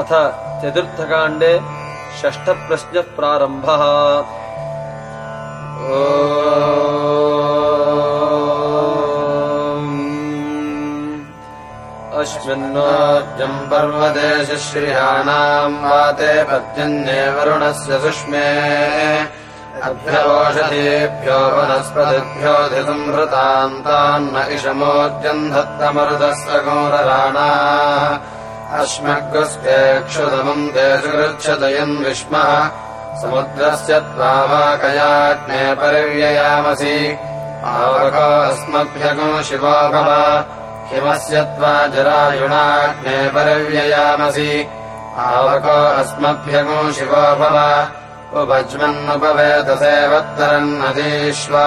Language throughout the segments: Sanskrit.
अथ चतुर्थकाण्डे षष्ठप्रश्नः प्रारम्भः अस्मिन्नोऽजम् पर्वदेशश्रियाणाम् वाते पद्यन्ये वरुणस्य सुष्मे। इषमोर्जम् धत्तमरुदस्य गौरराणा ते सुगृच्छतयन् विष्मः। समुद्रस्य त्वावाकयाज्ञे परिव्ययामसि। आवकोऽस्मभ्यगो शिवो भव। हिमस्य त्वा जरायुणाग्ने परिव्ययामसि। आवको अस्मभ्यगो शिवो भव। उपज्मन्नुपवेतसेवत्तरन्नदीष्वा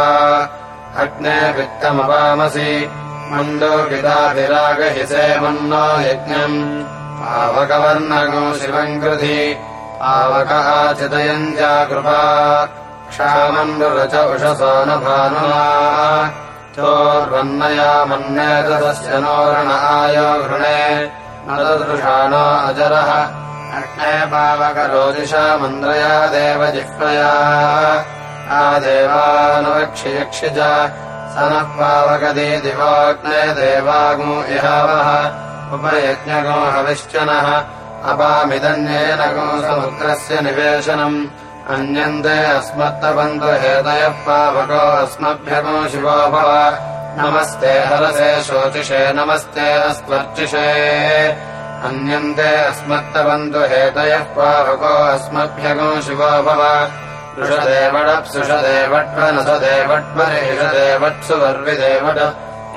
अग्ने वित्तमवामसि मण्डोकिताभिरागहि सेमन्नो यज्ञम्। आवकवर्णगो शिवम् कृधि। आवकः चिदयञ्जा कृपा। क्षामण्डुरच न भानुना चोर्वन्नया मन्नेतस्य नो रण आयो घृणे। नदृशानो अजरः। अग्ने पावकरोदिशा मन्द्रया देव जिह्वया आदेवानुवक्षियक्षि च स नः पावकदी दिवाग्ने देवागो इहावः उपयज्ञगो हविश्चनः अपामिदन्येन गो समुद्रस्य निवेशनम् अन्यन्ते अस्मत्तबन्धुहेतयः पावको अस्मभ्यगो शिवो भव। नमस्ते हरसे शोचिषे नमस्ते अस्त्वर्चिषे अन्यन्ते अस्मत्तबन्धुहेतयः पावको अस्मभ्यगो शिवो भव ऋषदेवडप्सुषदेवट्वनसदेवट्वरिषदेवत्सु वर्विदेवट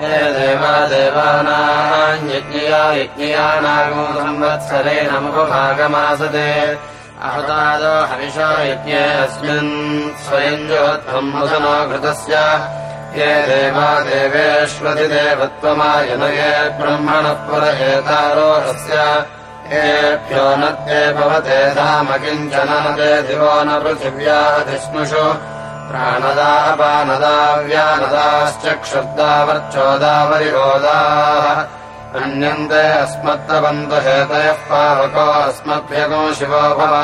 हे देवा देवानाम् यज्ञया यज्ञयानागो संवत्सरे नमुपभागमासते अहतादो हविषो यज्ञे अस्मिन् मुदनो घृतस्य। ये देवा देवेष्वतिदेवत्वमायनये ब्रह्मणः पुर एतारोहस्य येभ्यो नद्ये भवते धाम किञ्चन नदे दिवो न पृथिव्याधिस्नुषु प्राणदापानदाव्यानदाश्चक्षुर्दावर्चोदावरिरोदाः अन्यन्ते अस्मत्तबन्धुहेतयः पावको अस्मभ्यगो शिवो भव।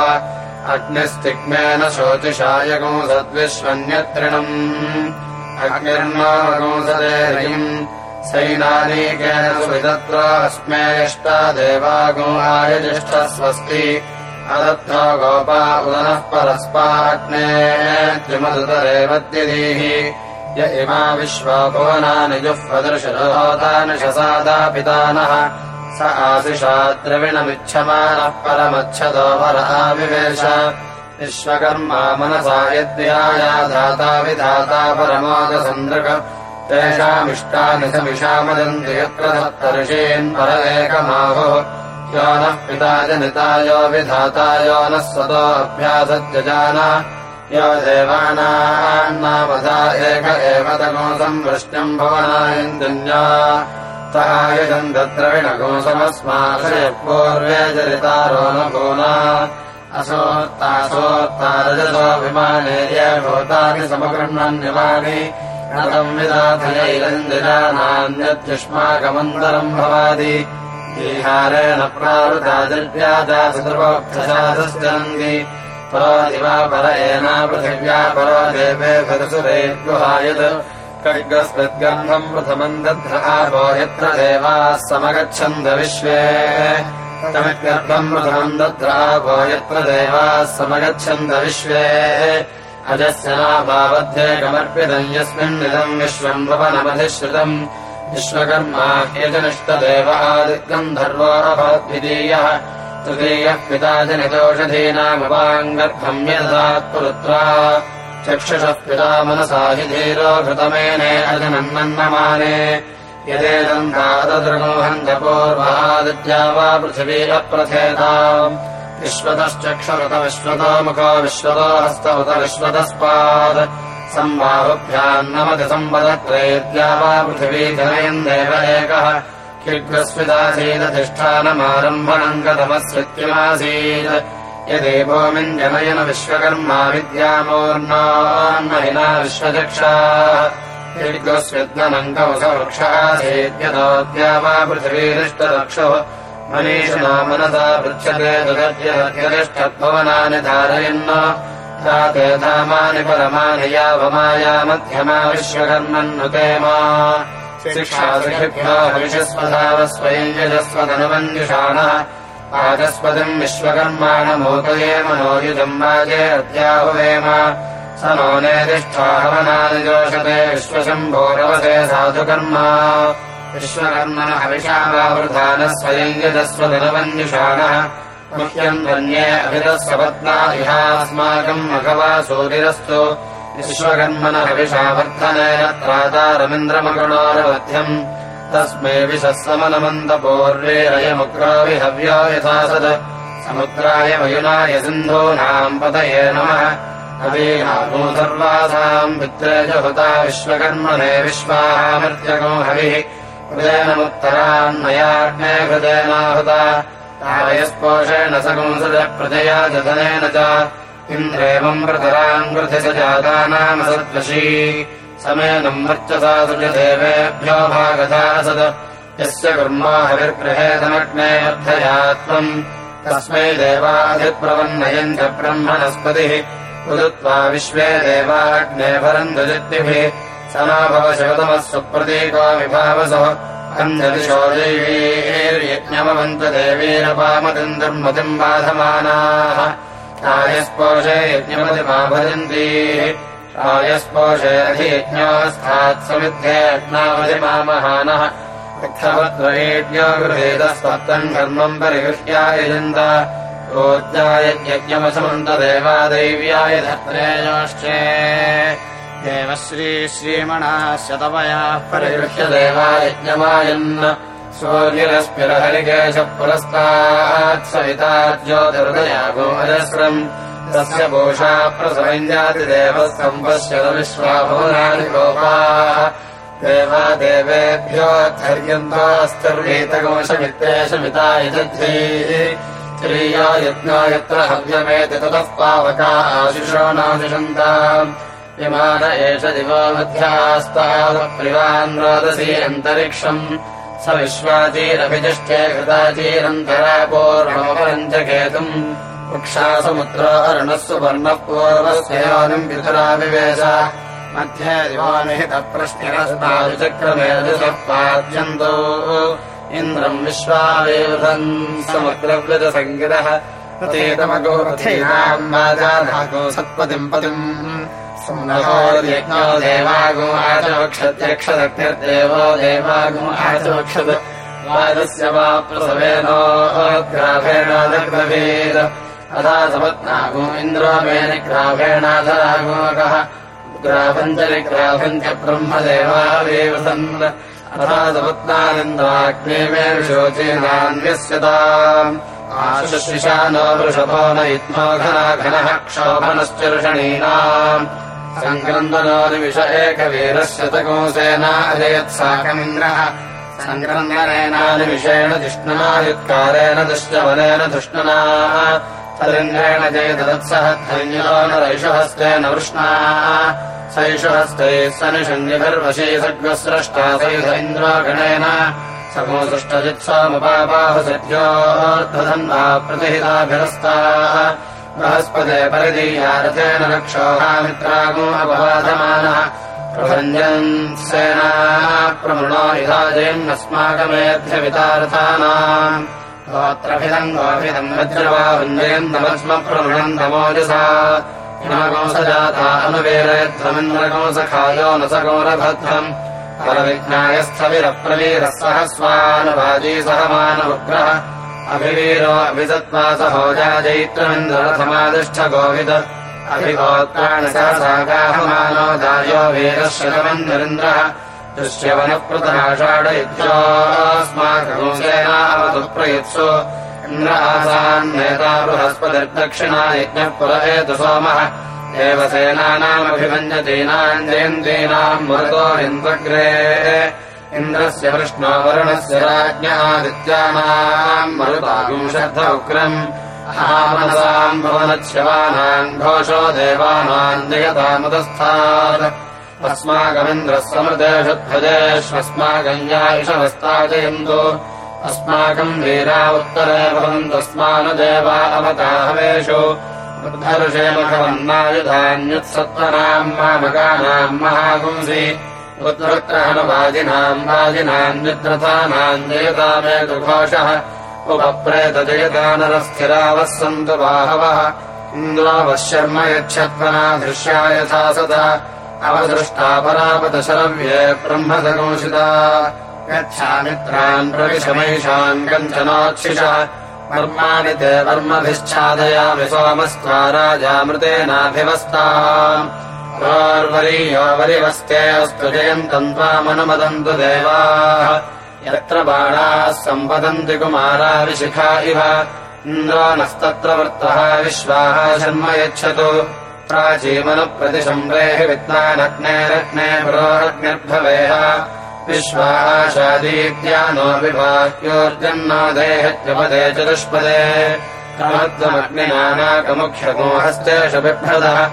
अग्निस्तिग्मेन शोचिषायगो सद्विश्वन्यत्रिणम्। अग्निर्नागोसदे रयिम् सैनानीकेन सुविदत्र अस्मे यष्टा देवागो आयजिष्ठः स्वस्ति अदत्तो गोपा उदनः परस्पाग्ने त्रिमदुतरेवद्यधीः य इमा विश्वाभुवनानि जुह्वदर्शरोतानि शसादापितानः स आशिषा द्रविणमिच्छमानः परमच्छदो वर आविवेश। विश्वकर्मा मनसा यद्याया धाता विधाता परमोदसन्दृक तेषामिष्टानि समिषामदन्ति यत्र धत्तर्षीन् पर एकमाहुः यो नः पिता जनिता यो विधाता यो नः स्वतोऽभ्यासत्यजान यो देवानान्नामधा एक एव तगोसम् वृष्ण्यम् भवनायन्दन्या तहायजम् तद्रविणगोसमस्माशय पूर्वे जरितारो न भूना असोत्तासोत्तारजसोऽभिमाने ये भूतानि समगृह्णन्यमानि रतम् विदाथयैरञ्जनानान्यद्युष्माकमन्तरम् भवादि। ईहारेण प्रावृता दिव्याजा सुदुर्वक्षसाधश्चरन्ति परो दिवा पर एना पृथिव्या परो देवे भरसुरेर्गुहायत् खड्गस्मद्गन्धम् प्रथमम् दध्र आपो यत्र देवाः समगच्छन्द विश्वे। तमिद्गर्भम् प्रथमम् दध्र आपो यत्र देवाः समगच्छन्द विश्वे अजस्य नाभावध्येकमर्पितम् यस्मिन्निदम् विश्वम् भवनमधिश्रुतम् विश्वकर्मा ह्यजनिष्टदेव आदिगन्धर्वोऽभवद्वितीयः तृतीयः पिता जनितोषधीनामवाङ्गर्भम् यददात्पुरुत्वा चक्षुषः पिता मनसा हि धीरो घृतमेने अजनन्नन्नमाने यदेदम् ताददृगोहन्तपूर्वादित्या वा पृथिवी अप्रथेताम् विश्वतश्चक्षुरुत विश्वतो मुखो विश्वतो हस्त उत विश्वतस्पात् सम्भावभ्याम् नमति सम्पदत्रयेद्या वा पृथिवी जनयन् देव एकः। किग्रस्विदासीदधिष्ठानमारम्भणम् कथमस्वित्यमासीत् यदि भूमिम् जनयन विश्वकर्मा विद्यामोर्नान्महिना विश्वचक्षा। किग्रस्विद्नम् कौसवृक्ष आसीद्यतोद्या वा पृथिवीरिष्टरक्षुः मनीषिणो मनसा पृच्छते दुरत्यतिष्ठद्भवनानि धारयन् ते धामानि परमानि यावमाया मध्यमा विश्वकर्मन्नुते मा। शिक्षासुखिभ्यो हविषस्वधावस्वयम् यजस्वदनुमन्युषाणः आजस्पतिम् विश्वकर्माणमोकये मनोयुजम् वाजे अद्याहुवेम स नो नेतिष्ठाहवनानि जोषते विश्वशम्भोरवसे साधुकर्म विश्वकर्मण हविषावावृधानः स्वयम् यजस्वदनुमन्युषाणः मुह्यम् धन्ये अभिदस्वपत्ना इहास्माकम् मघवा सूरिरस्तु। विश्वकर्मण हविषावर्धनेन त्रातारमिन्द्रमगुणोरवध्यम् तस्मै विशः समनमन्दपूर्वेरयमुग्रो विहव्यो यथा सद समुद्राय वयुनाय सिन्धूनाम् पतये नमः। हवीनागो सर्वासाम् विद्रेजहुता विश्वकर्मणे विश्वाहामर्त्यगो हविः हृदेनमुत्तरान्नयाग्ने हृदेनाहुता तायस्पोषेण सगुंसज प्रजया जधनेन च इन्द्रेवम् प्रतराम् कृति स जातानामसद्वशी समेनम् वर्चसा सुजदेवेभ्यो भागता असद यस्य कुर्मा हविर्गृहेदमग्ने अर्थयात्वम् तस्मै देवाधिप्रवन्नयम् च ब्रह्मणस्पतिः उदुत्वा विश्वे देवाग्ने भरन्दजिद्भिः स भव शिवतमः सुप्रतीको विभावसो। अन्यदिशो दैवीर्यज्ञमवन्त देवीरपामतिम् दुर्मतिम् बाधमानाः। आयस्पोषे यज्ञमतिमा भजन्ती आयस्पोषे अधियज्ञोऽस्थात् समिद्धे अग्नावतिमामहानः अर्थवद्वरेड्यो गृहेतस्त्वत्तम् कर्मम् परिगृह्यायजन्त रोज्यायज्ञमसमन्त देवादैव्याय धत्रेयोश्चे देवश्री श्रीमणाः शतमयाः परिगृह्य देवायज्ञमायन् सूर्यरश्मिरहरिकेश पुरस्तात् सविता ज्योतिर्दयागो अजस्रम् तस्य भूषा प्रसवञ्जाति देवः सम्पश्यत विश्वाभुवनानि गोपाः देवा यजध्वीः स्त्रिया यज्ञो यत्र हव्यमेति ततः पावका आशिषो नाशिषन्ताम् विमान एष दिवो मध्यास्तावप्रिवान् रोदसी अन्तरिक्षम्। स पूर्णमपरञ्चकेतुम् वृक्षासमुद्रो अरुणः सुपर्णः पूर्वस्योनिम् पितुराविवेश मध्ये पाद्यन्तौ। इन्द्रम् प्रतीतमगोरथीनाम् वाजानागो सत्पतिम् पतिम् देवागो आचवक्षत्यक्षदग्निर्देवो देवागो आचवक्षत् वादस्य वा प्रसवेनोग्राभेणादग्रभेद अथा सपत्नागो इन्द्रो मेन ग्राभेणाधरागोकः ग्राभञ्चनिग्राभम् च ब्रह्मदेवावेवसन् अथा सपत्नानिन्द्राग्ने मे विशोचेनान्यस्यताम् आशुशिशानो वृषभो न युत्मो घना घनः क्षोभनश्चर्षणीनाम् सङ्क्रन्दनोनिमिष एकवीरस्य तकोसेना अजयत्साकमिन्द्रः सङ्क्रन्दनेनानिमिषेण जिष्णुना युत्कारेण दुष्यवनेन धुष्णुना तदिन्द्रेण जयदत्सः धन्यो न रैषुहस्तेन वृष्णाः। सैषुहस्तैः सनिषण्यभिर्वशी सद्गस्रष्टा सैध इन्द्रो गणेन समोसृष्टजित्सोमपापाहसद्योर्धन्वा प्रतिहिताभिरस्ताः बृहस्पते परिदीयारथेन रक्षोहामित्रागो अपबाधमानः प्रभञ्जन् सेना प्रमृणो गोत्रभिदम् गोभिदम् वज्रवाभञ्जयन् नमस्म नमोजसा हिमकोसजाता अनुवेरयध्वमिन्द्रकोसखायो न स गौरभद्रम् परविज्ञायस्थविरप्रवीरः सहस्वानुभाजी सहमानमुग्रः अभिवीरो अभिसत्त्वा सहोजाजैत्रमिन्द्ररथमादिष्ठ गोविद अभिगोत्राणसहसागाहमानो दायो वीरः दृश्यवनप्रतनाषाढयुज्योऽस्माकगोसेनावतु प्रयुत्सु इन्द्र आसान्नेता बृहस्पतिर्दक्षिणा यज्ञः पुरहेतु सोमः। देवसेनानामभिमन्यतीनाम् जयन्तीनाम् मरुतो इन्द्रग्रे इन्द्रस्य राज्ञादित्यानाम् मरुतागुंशर्ध उग्रम्। आमनसाम् भवनच्छवानाम् घोषो देवानाम् जयतामुदस्थात् अस्माकमिन्द्रः यायुषवस्ताजयन्तु अस्माकम् वीरा उत्तरे भवन्तस्मानुदेवा अवताहवेषु बुद्धऋषेमघवन्नायुधान्युत्सत्त्वनाम् मामकानाम् महापुंसि उत्तरग्रहणवादिनाम् वादिनाम् निद्रथानाम् जयतामेतुघोषः उपप्रेतजयदानरस्थिरावः सन्तु बाहवः इन्द्रावः शर्म यच्छत्वना दृश्या यथा सदा अवदृष्टा परापदशरव्ये ब्रह्मसगोषिता गच्छामित्रान् प्रविशमैषान् कञ्चनोच्छिषः कर्माणि ते वर्मभिश्चादयामि सोमस्त्वा राजामृतेनाभिवस्ताम् प्रोर्वरीयो वरिवस्ते अस्तु जयन्तम् त्वामनुमदन्तु देवाः। यत्र बाणाः सम्पदन्ति कुमाराविशिखा इव। इन्द्रो नस्तत्र वृत्तः विश्वाः शर्म यच्छतु। प्राचीमनुप्रतिशम्रेः विद्वानग्ने रत्ने पुरोरग्निर्भवेह विश्वाशादीत्यानो विभाह्योर्जन्नो देहत्यपदे चतुष्पदे। कामत्वमग्निनानाकमुख्यगो हस्तेषु बिभ्रदः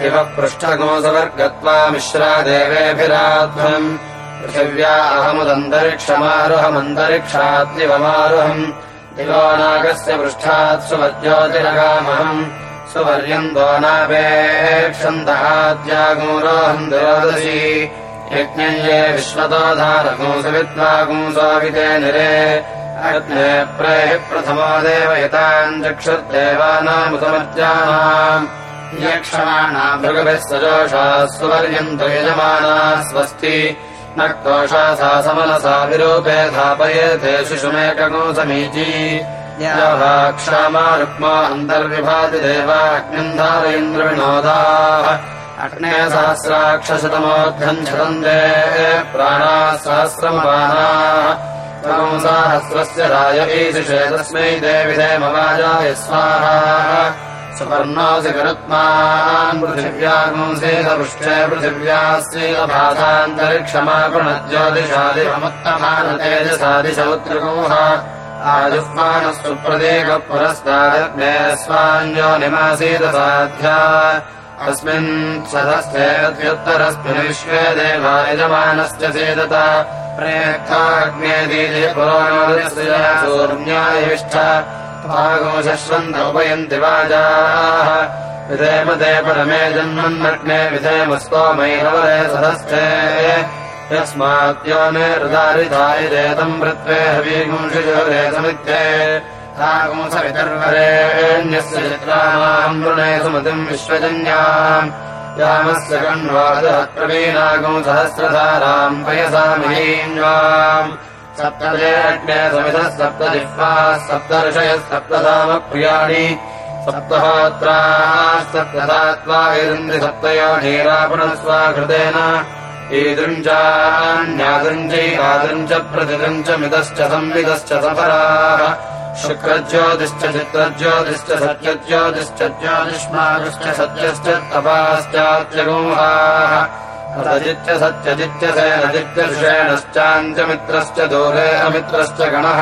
इव पृष्ठगोसवर्गत्वा मिश्रा देवेभिराध्वम्। पृथिव्या अहमुदन्तरिक्षमारुहमन्तरिक्षाद्दिवमारुहम् दिवो नागस्य पृष्ठात् सुवज्योतिरगामहम् सुवर्यन्तो नापेक्षन्तहाद्यागोरोहम् दुरोदशी यज्ञये विश्वतो धारगोसविद्वागुंसोविते निरे। अग्ने प्रेः प्रथमो देवयताम् चक्षुर्देवानामुसमर्जानाम् यक्षमाणा भृगभिः सजोषाः सुवर्यन्तो यजमाना स्वस्ति न क्रोषा सा समनसा विरूपे धापयेते शिशुमेकगो समीची यावा क्षामा रुक्मा अन्तर्विभाति देवाग्निम् धारयेन्द्रविनोदाः अग्ने सहस्राक्षशतमोऽध्यम् छदन्ते प्राणाः सहस्रमवानाः सहस्रस्य राय ईशिषे तस्मै देविधेमवाजाय स्वाहा सुपर्णोऽसि गरुत्मान् पृथिव्यागुंसेदपृष्ठे पृथिव्यास्त्रीलभासान्तरिक्षमापृणज्योतिषादिवमुत्तमानतेजसादिशौत्रगोः आजुह्वानः सुप्रदेकः पुरस्तादग्ने स्वाञ्जो निमासीदसाध्या अस्मिन् सदस्थेत्युत्तरस्मिन् विश्वे देवा यजमानस्य सेदत प्रेक्ताग्ने दीजे पुरोणस्य भागोशश्वन्त उपयन्ति वाजाः। विधेम ते परमे जन्मन्नग्ने विधेम स्तोमैरवरे सदस्थे। यस्माद्यो निरुदारिधायिरेतम् वृत्वे हवीगुंशिजोरे समित्ये। तागुंसवितर्वरेण्यस्य चित्राणाम् वृणे सुमतिम् विश्वजन्याम्। यामस्य कण्वादप्रवीणागुं सहस्रधाराम् पयसामीन्वाम् सप्तदे सप्तजिह्वाः सप्तऋषयः सप्तधामप्रियाणि सप्तहोत्राः सप्तदात्वा इरुन्दि सप्तयो नीरापुणस्वाकृतेन ईदृञ्चान्यादृञ्चैकादृञ्च प्रतिदृञ्च मिदश्च संविदश्च सफराः शुक्रज्योतिश्च चित्रज्योतिश्च सत्यज्योतिश्च ज्योतिष्मागश्च सत्यश्च तपाश्चात्यगोहाः रजित्य सत्यजित्य सेनजित्यर्षेणश्चान्त्यमित्रश्च दूरे अमित्रश्च गणः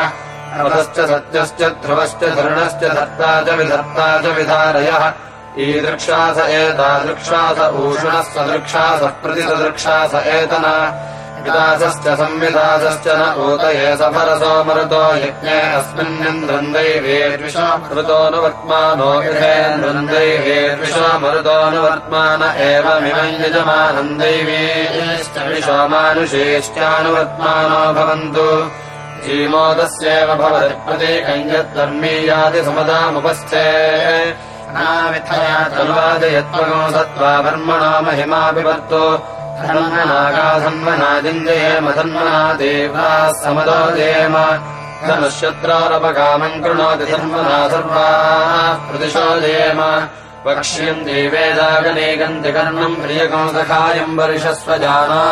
रथश्च सत्यश्च ध्रुवश्च धृणश्च धर्ता च विधर्ता च विधारयः ईदृक्षास एतादृक्षास ऊषणः सदृक्षासः प्रतिसदृक्षास एतन विदासश्च संविदासश्च न ऊतये सफरसो मरुतो यज्ञे अस्मिन्निन्द्रम् दैवेर्विशो मरुतो न वर्त्मानो यथेन्द्रम् दैवेर्विशो मरुतो न वर्त्मान एवमिमम् यजमानम् दैवेश्च विशो मानुषेश्चानुवर्त्मानो भवन्तु। जीमोदस्येव भवति प्रतीकम् यद्धर्मीयाति समदामुपस्थे। नाविथया तन्वादयत्वगो सत्त्वा ब्रह्मणो महिमाभिवर्तो। धन्वनागाधन्वनादिञ्जयेम धन्वना देवाः समदो देम धनुष्यत्रारपकामम् कृणोति धन्वना सर्वाः प्रतिशो देम वक्ष्यम् देवेदागनेगन्ति कर्णम् प्रियगो सखायम् वर्षस्व जाना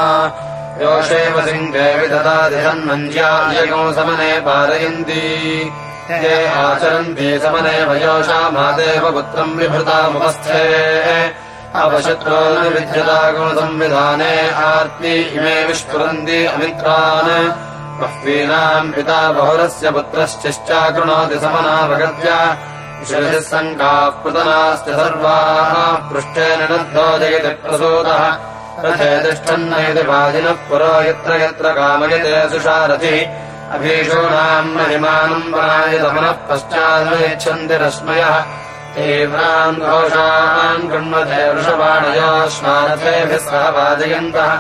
योषेव सिङ्गे विददाति धन्वञ्ज्यायगो समने पारयन्ति। ते आचरन्ति समने वयोषा मादेव पुत्रम् विभृतामुपस्थे अपशत्रो न विद्यतागुणसंविधाने आर्ति इमे विस्फुरन्ति अमित्रान्। बह्वीनाम् पिता बहुरस्य पुत्रश्चिश्चाकृणोति समनावगत्य। शिरसिः सङ्काः पृतनाश्च सर्वाः। पृष्ठेन नद्धो जयति प्रसूतः। रथे तिष्ठन्न इति वाजिनः पुरो यत्र यत्र कामयते सुषारथिः अभीषूणाम् महिमानम् वनायतमनः पश्चाद्वेच्छन्ति रश्मयः तीव्रान् घोषान् कृण्वते वृषवाणयो श्वानथेभिः सह वाजयन्तः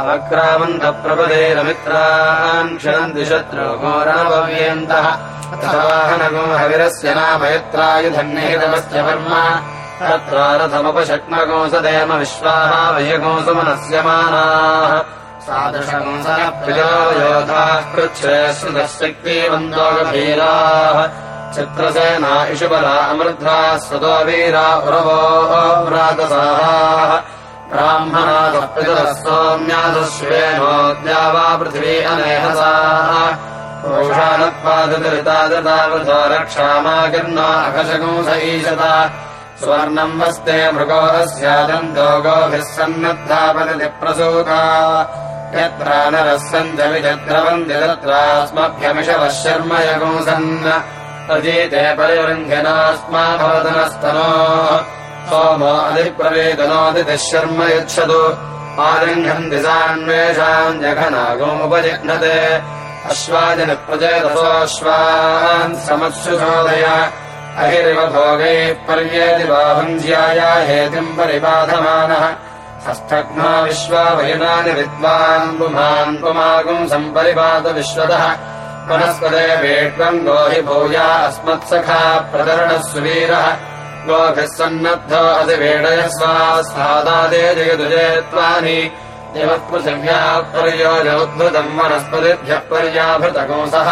अवक्रामन्तप्रपदेरमित्रान् क्षणन्ति शत्रुघोरणभव्यन्तः वाहनगो हविरस्य नाम यत्रायुधन्निहितमस्य वर्मा तत्रारथमपशक्नगोंसदेम विश्वाः वयगोंसमनस्यमानाः सादृशगोंसनप्रियोधाः कृच्छ्रेश्रुतशक्तिवन्दो गभीराः चित्रसेना इषुबला अमृद्धाः स्वतो वीरा उरवो व्रातसाः ब्राह्मणादः पितरः सौम्यादश्वेनोद्या वा पृथिवी अनेहसाः। पुरुषानत्पादृतादृतावृतो रक्षामाकिर्नो अकशगुंस ईशता। स्वर्णम् वस्ते मृगोरस्यादन्तो गोभिः सन्नद्धापदति प्रसूता यत्र नरः सन्त विचद्रवन्ति तत्रास्मभ्यमिषवः शर्म अजीते सोमो अधिप्रवेदनोदितिः शर्म यच्छतु। आलिङ्घन्ति सान्वेषाम् जघनागोमुपजिह्नते। अश्वाजनप्रचेतसोऽश्वान् समत्सुशोदय। अहिरिव भोगैः पर्येति बाहुञ्ज्याया हेतिम् परिबाधमानः। हस्तघ्ना विश्वा पुमागुम् सम्परिपात विश्वतः पुनस्पदे वेट्वम् गोहि भूया अस्मत्सखा प्रदरणः सुवीरः गोभिः सन्नद्धो अधिवेडयस्वा स्वादादे जयदुजयत्वानि दिवत्पृथिव्याः पर्योजोद्भृतम् वनस्पतिभ्यः पर्याभृतकोसः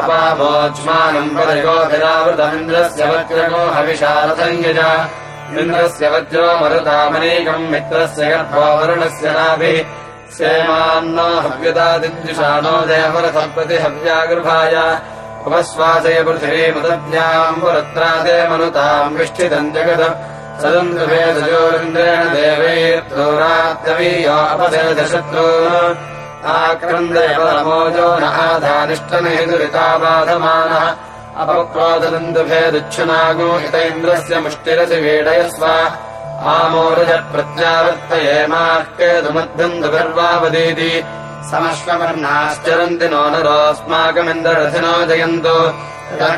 अपामोज्मानम् परिगोभिरावृतमिन्द्रस्य वज्रगो हविशारथम् यज इन्द्रस्य वज्रो मरुतामनीकम् मित्रस्य गर्भो वरुणस्य नाभिः सेमान्नो हव्यदादिद्युषाणो देवरथप्रति हव्यागृभाय उपश्वासय पृथिवीमुदभ्याम् पुरत्रादे मनुताम् विष्ठितम् जगद। सदन्द्रभेदयोरिन्द्रेण देवैर्दूरात्यवीयो अपसेदशत्रू आक्रन्दयपरमोजो न आधानिष्ठनेदुरिताबाधमानः अपक्रोददन्दुभेदुच्छुनागो इत इन्द्रस्य मुष्टिरसि वीडयस्व केतुमद्बन्धुगर्वावदीति समश्ववर्णाश्चरन्ति नो नरोऽस्माकमिन्द्ररथिनो जयन्तु।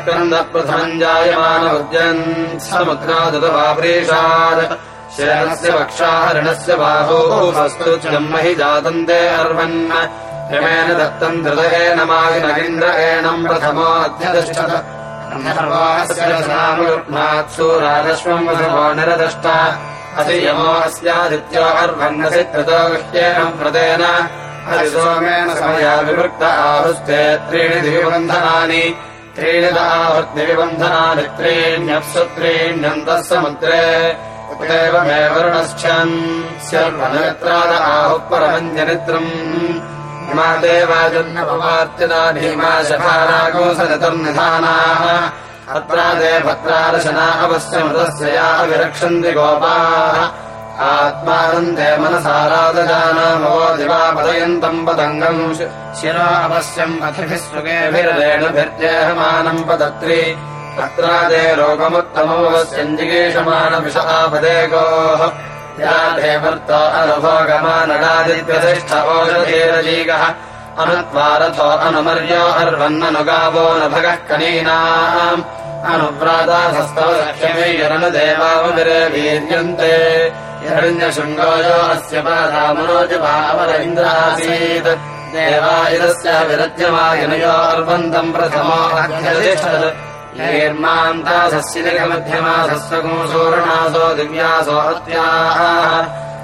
क्रन्दप्रथमम् जायमान उद्यन् समुद्रादुतवाप्रीषात् शरणस्य वक्षाहरणस्य बाहोस्तु हि जातम् ते अर्वन्। यमेन दत्तम् धृतयेन प्रथमो अध्यतिष्ठत सूरादश्वम् वसवो निरदष्ट असि यमो अस्यादित्यो अर्वन्नसि कृतो गृह्येन व्रतेन हरिसोमेन समया विवृक्त आहुस्ते त्रीणि दिविबन्धनानि। त्रीणि दाहुर्दिविबन्धनानि त्रीण्यप्सु त्रीण्यन्तः समुद्रे उदेवमे वरुणश्चन् स्यर्वनत्राद आहुः परमञ्जनित्रम्। हिमा देवाजन्नपवार्तिना भीमा शफारागोसरतर्निधानाः अत्रादे भद्रादशना अवश्यमृतस्य या विरक्षन्ति गोपाः। आत्मानन्दे मनसारादजानामवो दिवापदयन्तम् शिरो अवश्यम् अथिभिः सुगेभिर्रेणुभिर्जेहमानम् पदत्री। अत्रादे रोगमुत्तमोऽवश्यम् जिगीषमाणविष आपदे गोः। याधेवर्तो अनुभोगमानडादित्यधिष्ठ ओषधीरजीगः अनुत्वारथो अनुमर्यो अर्वन्ननुगावो न भगः कनीनाम्। अनुव्रातासस्तवसख्यमेयरनुदेवावविरे वीर्यन्ते हिरण्यशृङ्गोयो अस्य पादामनोजभावर इन्द्रासीत् देवा इदस्य विरज्यमायनयो अर्वन्तम् प्रथमो निर्मान्तासस्य जगमध्यमासस्वगुंसूर्णासो दिव्यासो हत्याः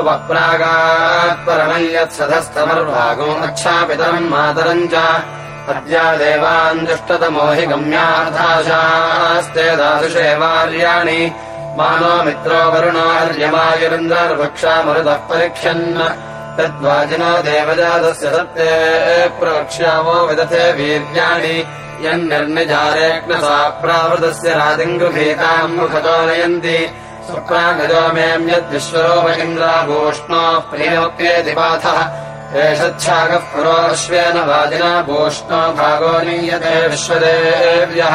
उपप्रागात् परमम् यत्सधस्तमर्भागो अच्छापितरम् मातरम् च अद्या देवान् दुष्टतमो हि गम्यार्थाशास्ते दादुषे वार्याणि मानो मित्रो वरुणो हर्यमायुरिन्द्रर्भक्षामरुतः परीक्षन् तद्वाजिनो देवजातस्य सत्ते प्रवक्ष्यामो विदथे वीर्याणि यन्निर्निजारेऽग्नसा प्रावृतस्य रातिम् गृहीताम् मुखतो नयन्ति सुप्रागजो मेऽम्यद्विश्वरोप इन्द्राभूष्णो प्रियमप्येति पाथः एषच्छागः पुरोश्वेन वाजिना भूष्णो भागो नीयते विश्वदेव्यः।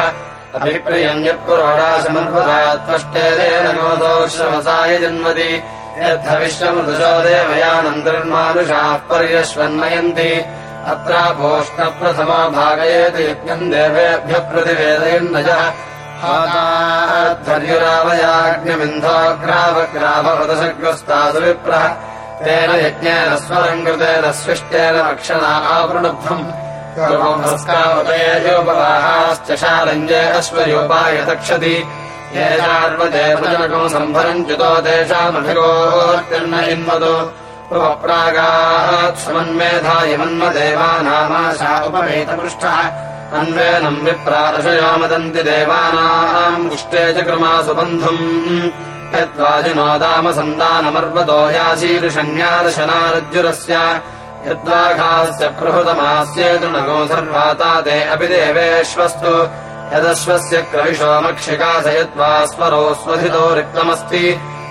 अभिप्रियम् यत्पुरोडाशमन्वरात्पष्टेन गोदोश्रवसाय जन्मति। यद्धविश्वमृदुशो देवयानन्तर्मानुषाः पर्यश्वन्नयन्ति अत्राभूष्णप्रथमो भागयेति यज्ञम् देवेभ्यः प्रतिवेदयन्नजः विप्रः तेन यज्ञेन स्वरम् कृतेन स्विष्टेन रक्षणा आवृणभ्रम् योपवाहाश्च शालञ्जे अश्वयोपाय तक्षति। ये चार्वदेवजनकम् सम्भरम् इन्वतो प्रागात् समन्मेधायमन्मदेवानामाशा उपवेतपृष्ठः अन्वेनम् विप्रादशयामदन्ति देवानाम् पुष्टे च क्रमासु बन्धुम्। यद्वाजिनोदामसन्दानमर्वतो याशीर्षण्यादशनारज्जुरस्य यद्वाघास्य प्रभृतमास्येतु नगो सर्वाता ते अपि देवेष्वस्तु यदश्वस्य क्रविशोमक्षिकास यद्वा स्वरो स्वधितो रिक्तमस्ति।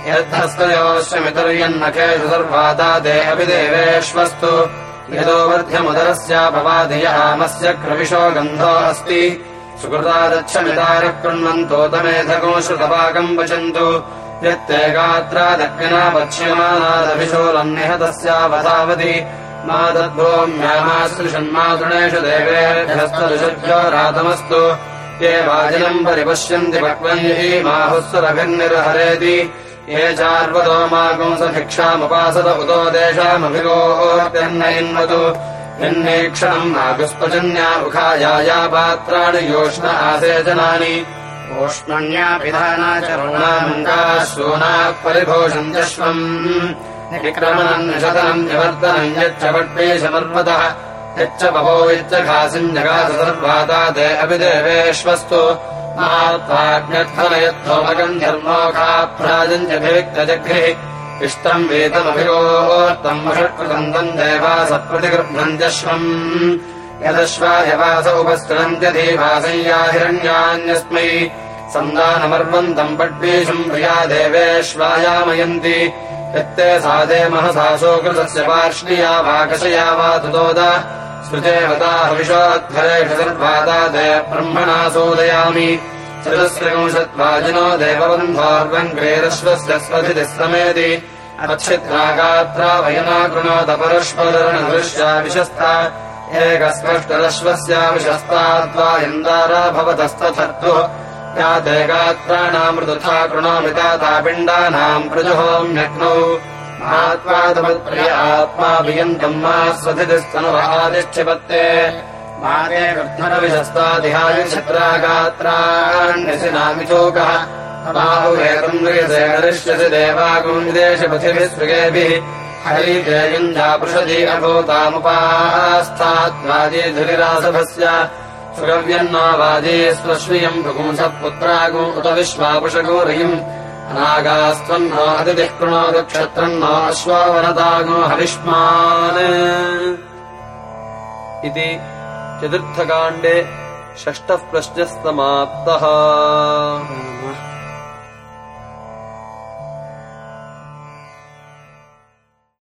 यद्धस्तयोश्वमितर्यन्नखेषु सर्वाता ते अपि देवेष्वस्तु यतो वर्ध्यमुदरस्यापवादियहामस्य क्रविशो गन्धो अस्ति। सुकृतादच्छमितारः कृण्वन्तोतमेधको श्रुतपाकम् वचन्तु यत्ते गात्रादग्निना पच्यमानादभिशोलन्निहतस्यावधावति मा तद्भोम्यामासृषन्मातृणेषु देवेभ्यस्तदुषभ्यो रातमस्तु। ये वाजिनम् परिपश्यन्ति पक्वैः माहुस्वरभिर्निर्हरेति ये चार्वतो मागुंसभिक्षामुपासत उतो देशामभिगोर्त्यन्नयन्वतु यन्नेक्षणम् नागुस्पजन्या मुखाया पात्राणि योष्ण आसेचनानि ओष्मण्यापिधाना च ऋणामङ्गाश्रूनाः परिभोषन्त्यश्वम् विक्रमणम् निषदनम् निवर्तनम् यच्च वड्वेशमर्वतः यच्च बभो यच्च घासिम् जगास सर्वाता ते अपि देवेष्वस्तु मात्वाग्न्यर्थनयत्थोमकम् धर्मोखाभ्राजम् च विविक्तजघ्रिः इष्टम् वेदमभिगोत्तम् वषट्कृतम् तम् देवास प्रतिगृह्णन्त्यश्वम् यदश्वायवास उपस्थितन्त्यधीवासय्या हिरण्यान्यस्मै सन्दानमर्वन्तम् पड्वीषम् प्रिया देवेश्वायामयन्ति। यत्ते साधे महसासोकृतस्य पार्ष्णिया वाकशया वा तुतोद स्मृतेवता हविषोध्वरेषु सर्वादा ते ब्रह्मणा सोदयामि चतुस्त्रिंशत्वाजिनो देवबन्धोर्वङ्ग्रेरश्वस्य स्वधितिः कृणोत परश्वरणदृश्या विशस्ता एकस्पष्टरश्वस्या विशस्ताद्वा इन्दारा भवतस्तथर्तुः। या ते गात्राणामृदुथा कृणोमिता पिण्डानाम् प्रजुहोम्यग्नौ आत्मादमत्प्रिय आत्माभियन्तम् मा स्वधितिस्तनुवादिष्ठिपत्ते मागे वृद्धरविशस्तादिहाय छत्रागात्राण्यसिनामिचोकः बाहुवेदम् म्रियसे करिष्यसि देवागुम् विदेशपथिभिः स्पृगेभिः हरितेयुञ्जापृषदि अभूतामुपास्थात्वादीधुरिरासभस्य सुगव्यन्नो वाजे स्वश्रियम् भृगुंसः पुत्रागो उत विश्वापुषगो अश्वावनतागो हविष्मान् इति चतुर्थकाण्डे षष्ठः प्रश्नः समाप्तः